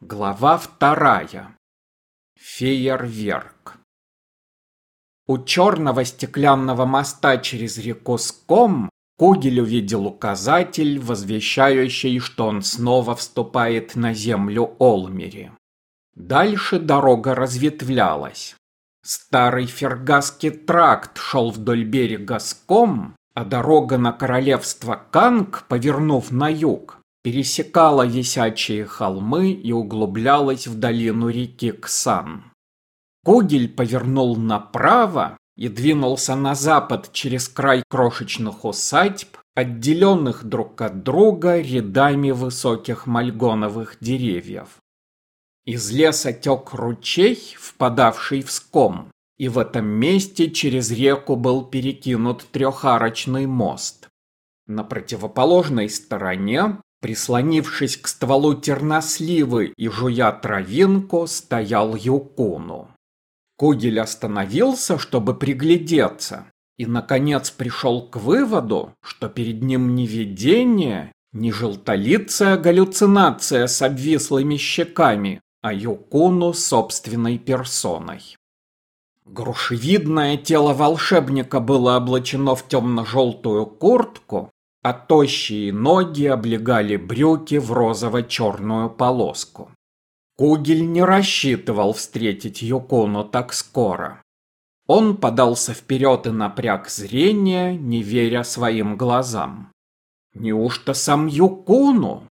Глава вторая. Фейерверк. У черного стеклянного моста через реку Ском Кугель увидел указатель, возвещающий, что он снова вступает на землю Олмери. Дальше дорога разветвлялась. Старый фергасский тракт шел вдоль берега Ском, а дорога на королевство Канг, повернув на юг, пересекала висячие холмы и углублялась в долину реки Ксан. Кугель повернул направо и двинулся на запад через край крошечных усадьб, отделенных друг от друга рядами высоких мальгоновых деревьев. Из леса тек ручей, впадавший в ском, и в этом месте через реку был перекинут трехарочный мост. На противоположной стороне Прислонившись к стволу терносливы и жуя травинку, стоял Юкуну. Кугель остановился, чтобы приглядеться, и, наконец, пришел к выводу, что перед ним не видение, не желтолицая галлюцинация с обвислыми щеками, а Юкуну собственной персоной. Грушевидное тело волшебника было облачено в темно-желтую куртку, а тощие ноги облегали брюки в розово-черную полоску. Кугель не рассчитывал встретить Юкону так скоро. Он подался вперед и напряг зрение, не веря своим глазам. Неужто сам Юкуну?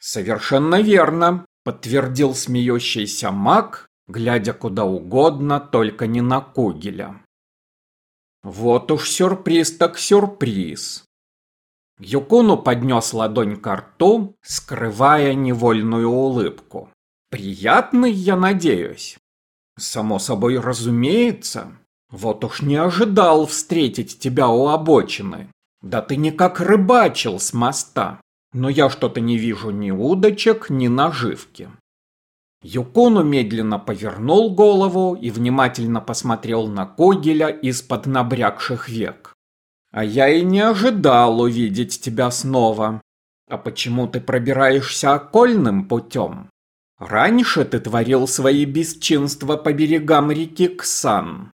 Совершенно верно, подтвердил смеющийся маг, глядя куда угодно, только не на Кугеля. Вот уж сюрприз так сюрприз. Юкуну поднес ладонь к рту, скрывая невольную улыбку. «Приятный, я надеюсь?» «Само собой разумеется. Вот уж не ожидал встретить тебя у обочины. Да ты никак рыбачил с моста. Но я что-то не вижу ни удочек, ни наживки». Юкуну медленно повернул голову и внимательно посмотрел на Когеля из-под набрякших век. А я и не ожидал увидеть тебя снова. А почему ты пробираешься окольным путем? Раньше ты творил свои бесчинства по берегам реки Ксан.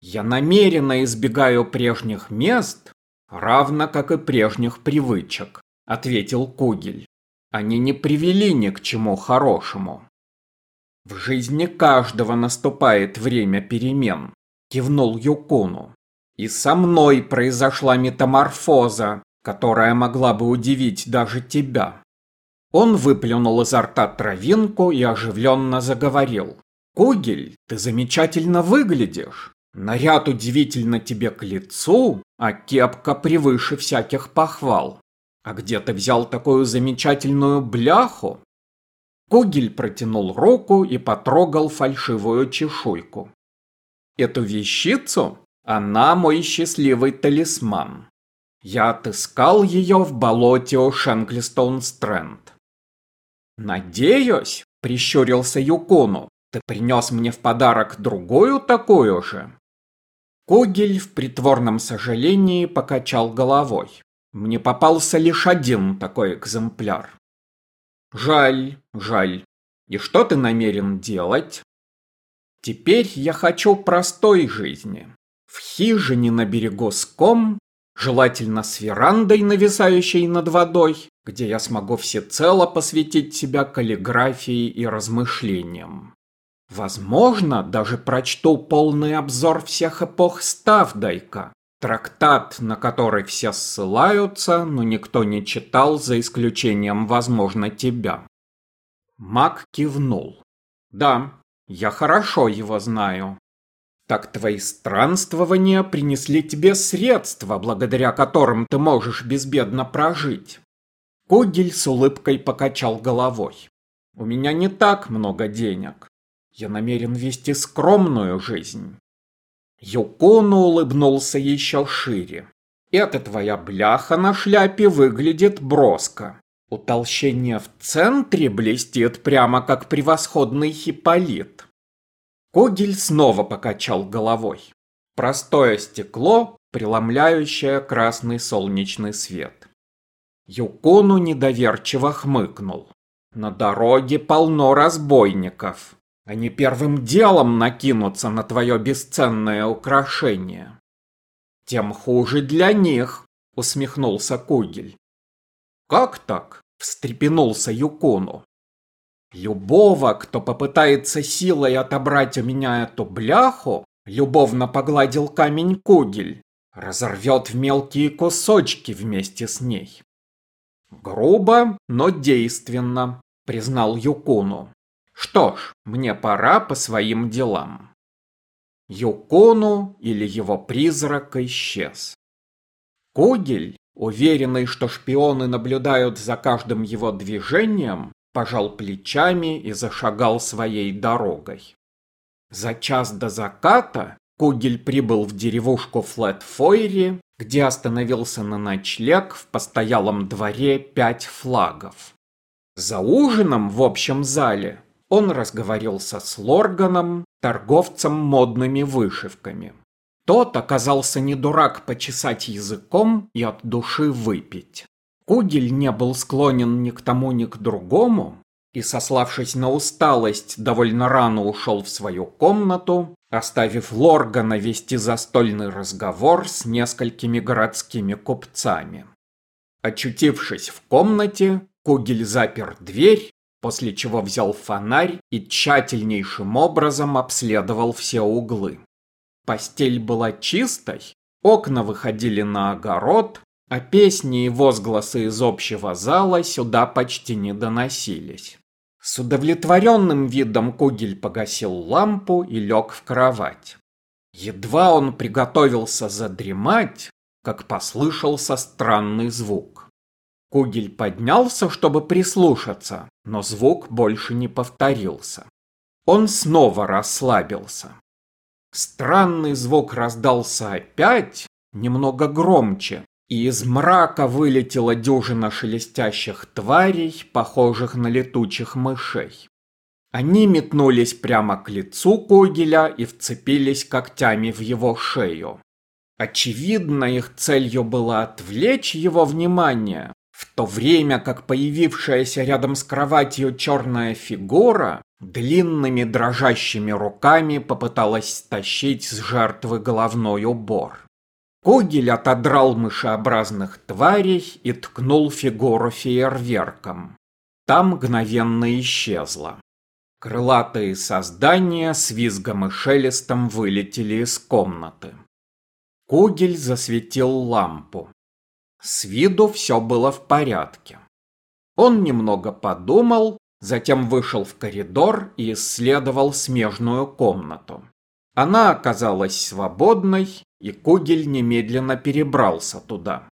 Я намеренно избегаю прежних мест, равно как и прежних привычек, ответил Кугель. Они не привели ни к чему хорошему. В жизни каждого наступает время перемен, кивнул Юкуну. И со мной произошла метаморфоза, которая могла бы удивить даже тебя. Он выплюнул изо рта травинку и оживленно заговорил. «Кугель, ты замечательно выглядишь. Наряд удивительно тебе к лицу, а кепка превыше всяких похвал. А где ты взял такую замечательную бляху?» Кугель протянул руку и потрогал фальшивую чешуйку. «Эту вещицу она мой счастливый талисман. Я отыскал ее в болоте у Шенклистоун-Стрэнд. «Надеюсь», — прищурился Юкуну, — «ты принес мне в подарок другую такую же?» Кугель в притворном сожалении покачал головой. Мне попался лишь один такой экземпляр. Жаль, жаль. И что ты намерен делать? Теперь я хочу простой жизни. В хижине на берегу Ском, желательно с верандой, нависающей над водой, где я смогу всецело посвятить себя каллиграфии и размышлениям. Возможно, даже прочту полный обзор всех эпох Ставдайка, трактат, на который все ссылаются, но никто не читал, за исключением, возможно, тебя. Мак кивнул. Да, я хорошо его знаю. Так твои странствования принесли тебе средства, благодаря которым ты можешь безбедно прожить. Когель с улыбкой покачал головой. У меня не так много денег. Я намерен вести скромную жизнь. Юкону улыбнулся еще шире. Эта твоя бляха на шляпе выглядит броско. Утолщение в центре блестит прямо как превосходный хиполит. Когель снова покачал головой. Простое стекло, преломляющее красный солнечный свет. Юкону недоверчиво хмыкнул. На дороге полно разбойников. Они первым делом накинутся на твое бесценное украшение. Тем хуже для них, усмехнулся Кугель. Как так? встрепенулся Юкону. Любого, кто попытается силой отобрать у меня эту бляху, любовно погладил камень Кугель, разорвет в мелкие кусочки вместе с ней. Грубо, но действенно, признал Юкуну. Что ж, мне пора по своим делам. Юкуну или его призрак исчез. Кугель, уверенный, что шпионы наблюдают за каждым его движением, пожал плечами и зашагал своей дорогой. За час до заката Кугель прибыл в деревушку Флетфойри, где остановился на ночлег в постоялом дворе пять флагов. За ужином в общем зале он разговорился с Лорганом, торговцем модными вышивками. Тот оказался не дурак почесать языком и от души выпить. Кугель не был склонен ни к тому, ни к другому, и, сославшись на усталость, довольно рано ушел в свою комнату, оставив Лоргана вести застольный разговор с несколькими городскими купцами. Очутившись в комнате, Кугель запер дверь, после чего взял фонарь и тщательнейшим образом обследовал все углы. Постель была чистой, окна выходили на огород, а песни и возгласы из общего зала сюда почти не доносились. С удовлетворенным видом Кугель погасил лампу и лег в кровать. Едва он приготовился задремать, как послышался странный звук. Кугель поднялся, чтобы прислушаться, но звук больше не повторился. Он снова расслабился. Странный звук раздался опять, немного громче, и из мрака вылетела дюжина шелестящих тварей, похожих на летучих мышей. Они метнулись прямо к лицу Когеля и вцепились когтями в его шею. Очевидно, их целью было отвлечь его внимание, в то время как появившаяся рядом с кроватью черная фигура длинными дрожащими руками попыталась стащить с жертвы головной убор. Когель отодрал мышеобразных тварей и ткнул фигуру фейерверком. Там мгновенно исчезла. Крылатые создания с визгом и шелестом вылетели из комнаты. Кугель засветил лампу. С виду все было в порядке. Он немного подумал, затем вышел в коридор и исследовал смежную комнату. Она оказалась свободной, и Кугель немедленно перебрался туда.